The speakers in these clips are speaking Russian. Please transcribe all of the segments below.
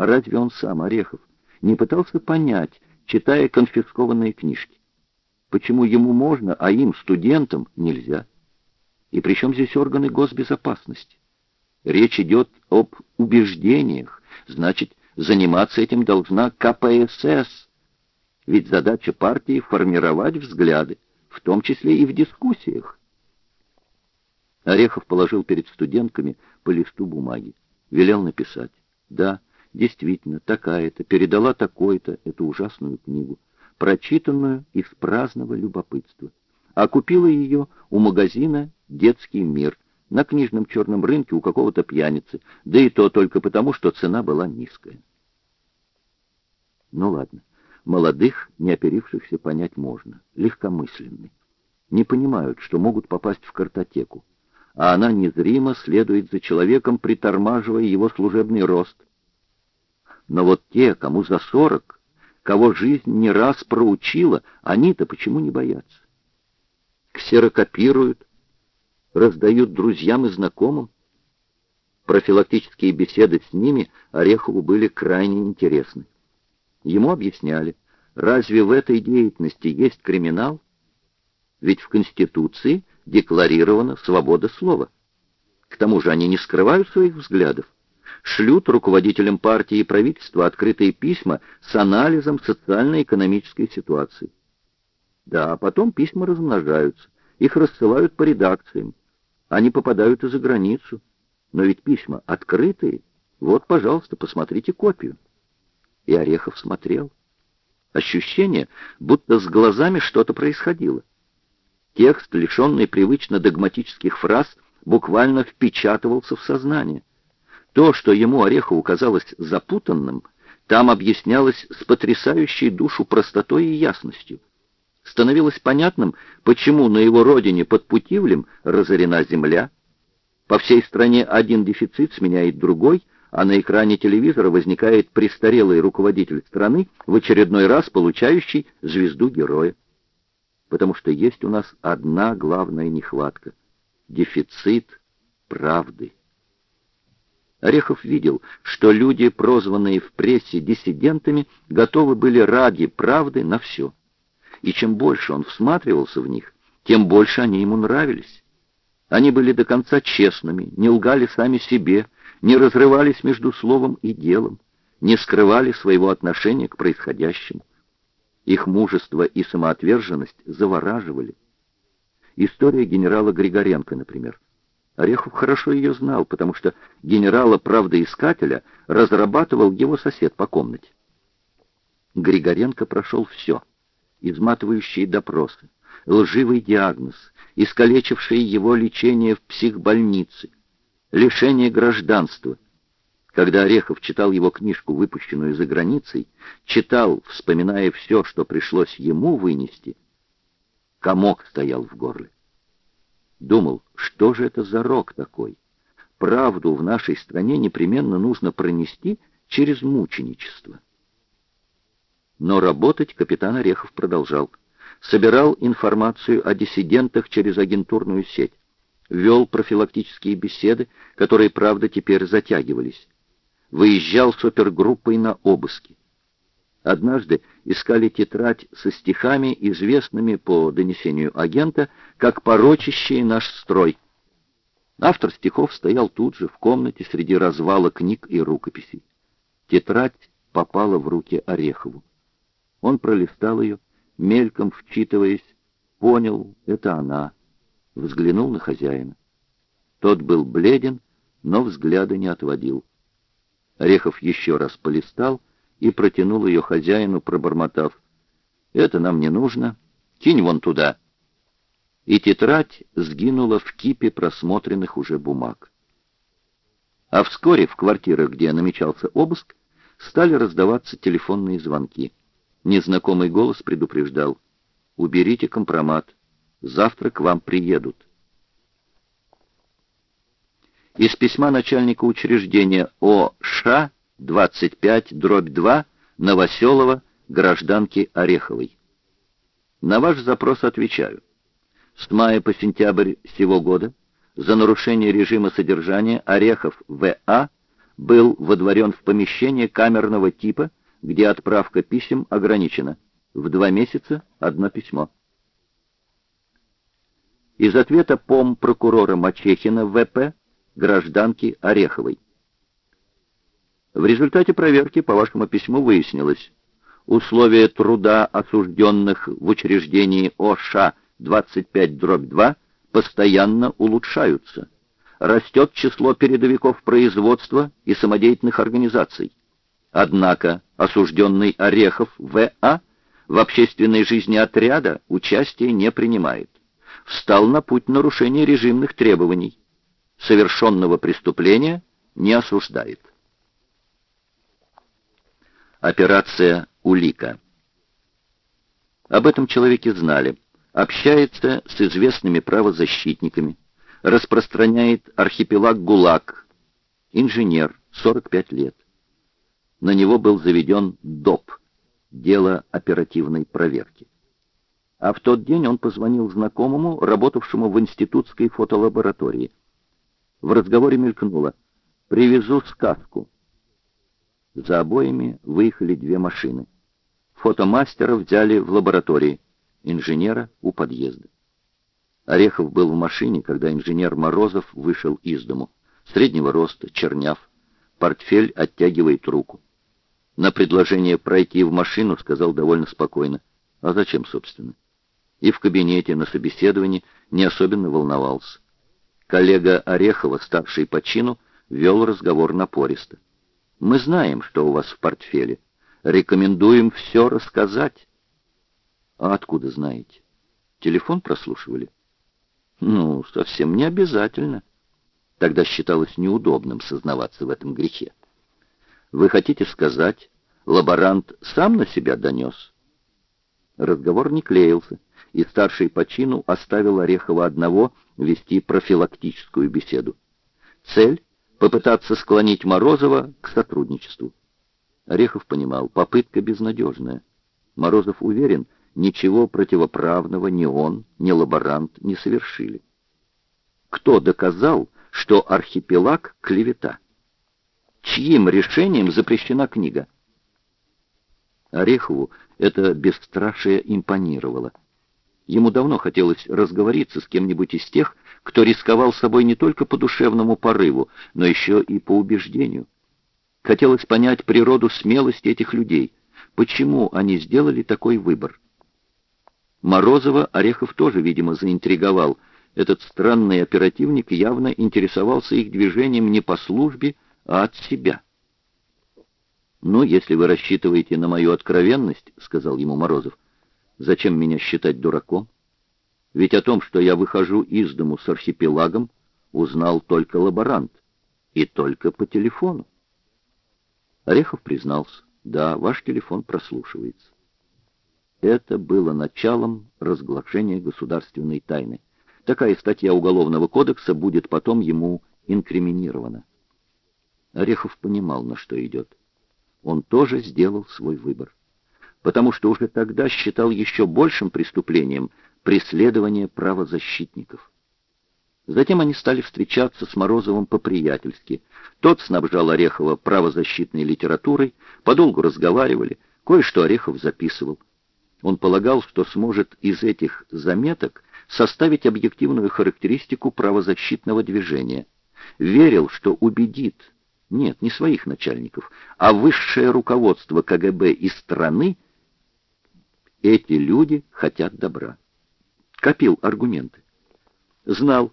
А разве он сам, Орехов, не пытался понять, читая конфискованные книжки? Почему ему можно, а им, студентам, нельзя? И при чем здесь органы госбезопасности? Речь идет об убеждениях, значит, заниматься этим должна КПСС. Ведь задача партии — формировать взгляды, в том числе и в дискуссиях. Орехов положил перед студентками по листу бумаги, велел написать. Да, действительно, такая-то, передала такой-то эту ужасную книгу, прочитанную из праздного любопытства. А купила ее у магазина «Детский мир», на книжном черном рынке у какого-то пьяницы, да и то только потому, что цена была низкая. Ну ладно, молодых, не оперившихся понять можно, легкомысленны. Не понимают, что могут попасть в картотеку, а она незримо следует за человеком, притормаживая его служебный рост. Но вот те, кому за сорок, кого жизнь не раз проучила, они-то почему не боятся? Ксерокопируют, раздают друзьям и знакомым. Профилактические беседы с ними Орехову были крайне интересны. Ему объясняли, разве в этой деятельности есть криминал? Ведь в Конституции декларирована свобода слова. К тому же они не скрывают своих взглядов. Шлют руководителям партии и правительства открытые письма с анализом социально-экономической ситуации. Да, а потом письма размножаются, их рассылают по редакциям. Они попадают и за границу. Но ведь письма открытые. Вот, пожалуйста, посмотрите копию. И Орехов смотрел. Ощущение, будто с глазами что-то происходило. Текст, лишенный привычно догматических фраз, буквально впечатывался в сознание. То, что ему Орехову казалось запутанным, там объяснялось с потрясающей душу простотой и ясностью становилось понятным, почему на его родине под Путивлем разорена земля. По всей стране один дефицит сменяет другой, а на экране телевизора возникает престарелый руководитель страны, в очередной раз получающий звезду героя. Потому что есть у нас одна главная нехватка — дефицит правды. Орехов видел, что люди, прозванные в прессе диссидентами, готовы были ради правды на все и чем больше он всматривался в них, тем больше они ему нравились. Они были до конца честными, не лгали сами себе, не разрывались между словом и делом, не скрывали своего отношения к происходящему. Их мужество и самоотверженность завораживали. История генерала Григоренко, например. Орехов хорошо ее знал, потому что генерала-правдоискателя разрабатывал его сосед по комнате. Григоренко прошел все — изматывающие допросы, лживый диагноз, искалечившие его лечение в психбольнице, лишение гражданства. Когда Орехов читал его книжку, выпущенную за границей, читал, вспоминая все, что пришлось ему вынести, комок стоял в горле. Думал, что же это за рок такой? Правду в нашей стране непременно нужно пронести через мученичество. Но работать капитан Орехов продолжал. Собирал информацию о диссидентах через агентурную сеть. Вел профилактические беседы, которые, правда, теперь затягивались. Выезжал с опергруппой на обыски. Однажды искали тетрадь со стихами, известными по донесению агента, как порочащие наш строй. Автор стихов стоял тут же, в комнате, среди развала книг и рукописей. Тетрадь попала в руки Орехову. Он пролистал ее, мельком вчитываясь, понял, это она, взглянул на хозяина. Тот был бледен, но взгляда не отводил. Орехов еще раз полистал и протянул ее хозяину, пробормотав. «Это нам не нужно. Кинь вон туда». И тетрадь сгинула в кипе просмотренных уже бумаг. А вскоре в квартирах, где намечался обыск, стали раздаваться телефонные звонки. Незнакомый голос предупреждал. «Уберите компромат. Завтра к вам приедут». Из письма начальника учреждения ОШ 25 дробь 2 Новоселова, гражданки Ореховой. На ваш запрос отвечаю. С мая по сентябрь сего года за нарушение режима содержания Орехов В.А. был водворен в помещение камерного типа, где отправка писем ограничена. В два месяца одно письмо. Из ответа пом прокурора Мачехина ВП гражданки Ореховой. В результате проверки по вашему письму выяснилось, условия труда осужденных в учреждении ОША 25-2 постоянно улучшаются. Растет число передовиков производства и самодеятельных организаций. Однако осужденный Орехов В.А. в общественной жизни отряда участия не принимает. Встал на путь нарушения режимных требований. Совершенного преступления не осуждает. Операция «Улика». Об этом человеке знали. Общается с известными правозащитниками. Распространяет архипелаг ГУЛАГ. Инженер, 45 лет. На него был заведен ДОП, дело оперативной проверки. А в тот день он позвонил знакомому, работавшему в институтской фотолаборатории. В разговоре мелькнуло «Привезу сказку». За обоими выехали две машины. Фотомастера взяли в лаборатории, инженера у подъезда. Орехов был в машине, когда инженер Морозов вышел из дому. Среднего роста, черняв, портфель оттягивает руку. На предложение пройти в машину сказал довольно спокойно. А зачем, собственно? И в кабинете на собеседовании не особенно волновался. Коллега Орехова, старший по чину, вел разговор напористо. Мы знаем, что у вас в портфеле. Рекомендуем все рассказать. А откуда знаете? Телефон прослушивали? Ну, совсем не обязательно. Тогда считалось неудобным сознаваться в этом грехе. Вы хотите сказать, лаборант сам на себя донес? Разговор не клеился, и старший по чину оставил Орехова одного вести профилактическую беседу. Цель попытаться склонить Морозова к сотрудничеству. Орехов понимал, попытка безнадежная. Морозов уверен, ничего противоправного ни он, ни лаборант не совершили. Кто доказал, что архипелаг — клевета? Чьим решением запрещена книга? Орехову это бесстрашие импонировало. Ему давно хотелось разговориться с кем-нибудь из тех, кто рисковал собой не только по душевному порыву, но еще и по убеждению. Хотелось понять природу смелости этих людей, почему они сделали такой выбор. Морозова Орехов тоже, видимо, заинтриговал. Этот странный оперативник явно интересовался их движением не по службе, а от себя. «Ну, если вы рассчитываете на мою откровенность, — сказал ему Морозов, — Зачем меня считать дураком? Ведь о том, что я выхожу из дому с архипелагом, узнал только лаборант. И только по телефону. Орехов признался. Да, ваш телефон прослушивается. Это было началом разглашения государственной тайны. Такая статья Уголовного кодекса будет потом ему инкриминирована. Орехов понимал, на что идет. Он тоже сделал свой выбор потому что уже тогда считал еще большим преступлением преследование правозащитников. Затем они стали встречаться с Морозовым по-приятельски. Тот снабжал Орехова правозащитной литературой, подолгу разговаривали, кое-что Орехов записывал. Он полагал, что сможет из этих заметок составить объективную характеристику правозащитного движения. Верил, что убедит, нет, не своих начальников, а высшее руководство КГБ и страны, эти люди хотят добра. Копил аргументы. Знал,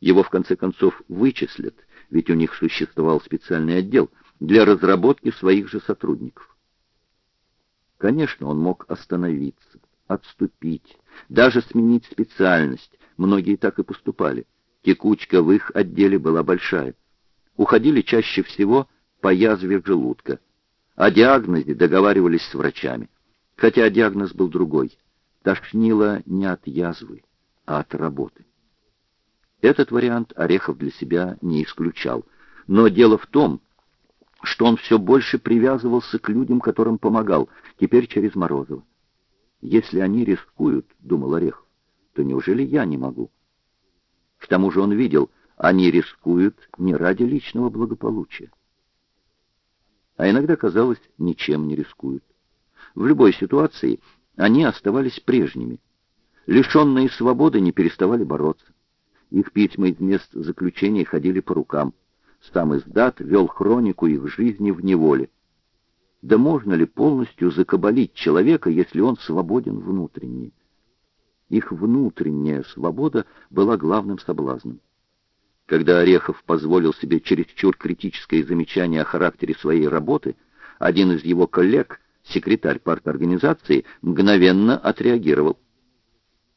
его в конце концов вычислят, ведь у них существовал специальный отдел для разработки своих же сотрудников. Конечно, он мог остановиться, отступить, даже сменить специальность. Многие так и поступали. Текучка в их отделе была большая. Уходили чаще всего по язве желудка. О диагнозе договаривались с врачами хотя диагноз был другой. Тошнило не от язвы, а от работы. Этот вариант Орехов для себя не исключал. Но дело в том, что он все больше привязывался к людям, которым помогал, теперь через Морозова. «Если они рискуют, — думал Орехов, — то неужели я не могу?» К тому же он видел, они рискуют не ради личного благополучия. а иногда, казалось, ничем не рискуют. В любой ситуации они оставались прежними. Лишенные свободы не переставали бороться. Их письма из мест заключения ходили по рукам. Сам издат вел хронику их жизни в неволе. Да можно ли полностью закабалить человека, если он свободен внутренне? Их внутренняя свобода была главным соблазном. Когда Орехов позволил себе чересчур критическое замечание о характере своей работы, один из его коллег, секретарь парторганизации, мгновенно отреагировал.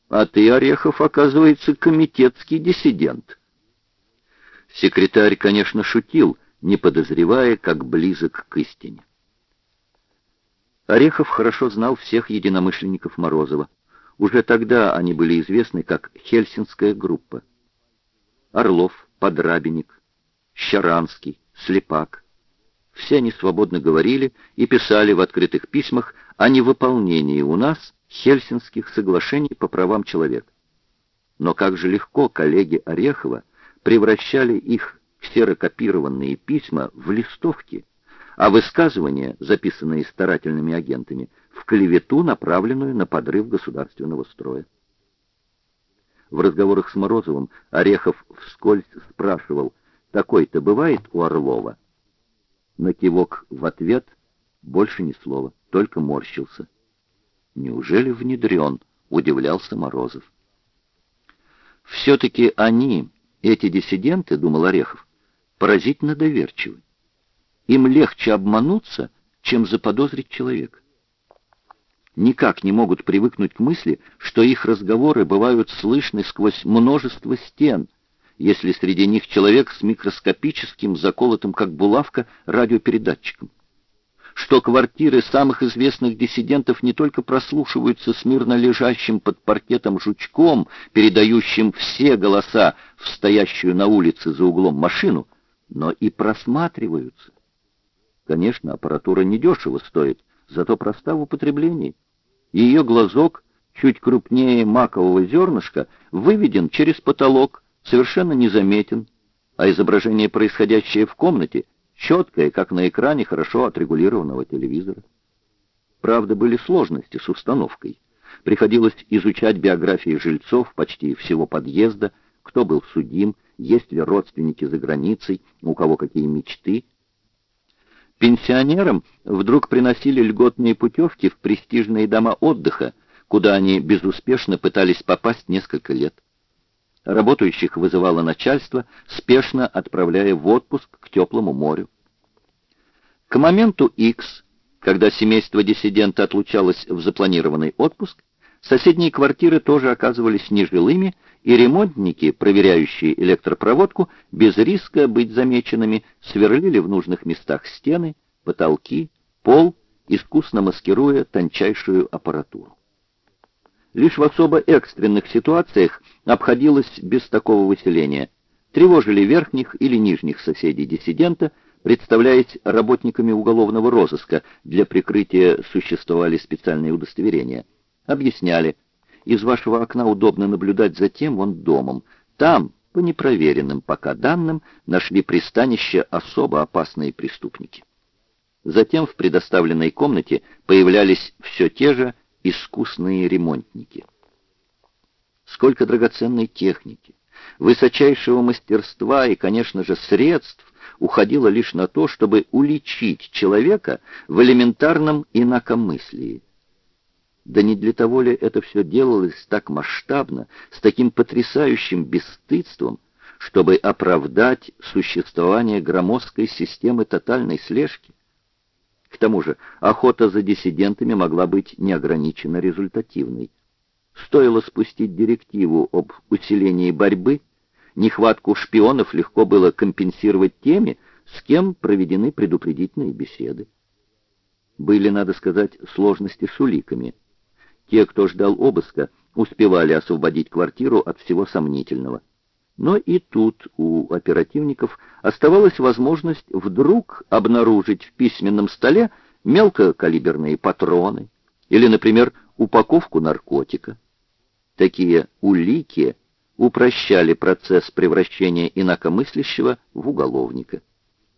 «А ты, Орехов, оказывается, комитетский диссидент». Секретарь, конечно, шутил, не подозревая, как близок к истине. Орехов хорошо знал всех единомышленников Морозова. Уже тогда они были известны как «Хельсинская группа». Орлов, Подрабенник, Щаранский, Слепак. Все они свободно говорили и писали в открытых письмах о невыполнении у нас Хельсинских соглашений по правам человека. Но как же легко коллеги Орехова превращали их ксерокопированные письма в листовки, а высказывания, записанные старательными агентами, в клевету, направленную на подрыв государственного строя. В разговорах с Морозовым Орехов вскользь спрашивал, «Такой-то бывает у Орлова?» На кивок в ответ больше ни слова, только морщился. «Неужели внедрен?» — удивлялся Морозов. «Все-таки они, эти диссиденты, — думал Орехов, — поразительно доверчивы. Им легче обмануться, чем заподозрить человека никак не могут привыкнуть к мысли, что их разговоры бывают слышны сквозь множество стен, если среди них человек с микроскопическим, заколотым как булавка, радиопередатчиком. Что квартиры самых известных диссидентов не только прослушиваются смирно лежащим под паркетом жучком, передающим все голоса в стоящую на улице за углом машину, но и просматриваются. Конечно, аппаратура недешево стоит, зато проста в употреблении. Ее глазок, чуть крупнее макового зернышка, выведен через потолок, совершенно незаметен, а изображение, происходящее в комнате, четкое, как на экране хорошо отрегулированного телевизора. Правда, были сложности с установкой. Приходилось изучать биографии жильцов почти всего подъезда, кто был судим, есть ли родственники за границей, у кого какие мечты, Пенсионерам вдруг приносили льготные путевки в престижные дома отдыха, куда они безуспешно пытались попасть несколько лет. Работающих вызывало начальство, спешно отправляя в отпуск к теплому морю. К моменту X, когда семейство диссидента отлучалось в запланированный отпуск, соседние квартиры тоже оказывались нежилыми, и ремонтники, проверяющие электропроводку, без риска быть замеченными, сверлили в нужных местах стены, потолки, пол, искусно маскируя тончайшую аппаратуру. Лишь в особо экстренных ситуациях обходилось без такого выселения. Тревожили верхних или нижних соседей диссидента, представляясь работниками уголовного розыска, для прикрытия существовали специальные удостоверения. Объясняли, из вашего окна удобно наблюдать за тем вон домом. Там, по непроверенным пока данным, нашли пристанище особо опасные преступники. Затем в предоставленной комнате появлялись все те же искусные ремонтники. Сколько драгоценной техники, высочайшего мастерства и, конечно же, средств уходило лишь на то, чтобы уличить человека в элементарном инакомыслии. Да не для того ли это все делалось так масштабно, с таким потрясающим бесстыдством, чтобы оправдать существование громоздкой системы тотальной слежки? К тому же охота за диссидентами могла быть неограниченно результативной. Стоило спустить директиву об усилении борьбы, нехватку шпионов легко было компенсировать теми, с кем проведены предупредительные беседы. Были, надо сказать, сложности с уликами – те, кто ждал обыска, успевали освободить квартиру от всего сомнительного. Но и тут у оперативников оставалась возможность вдруг обнаружить в письменном столе мелкокалиберные патроны или, например, упаковку наркотика. Такие улики упрощали процесс превращения инакомыслящего в уголовника.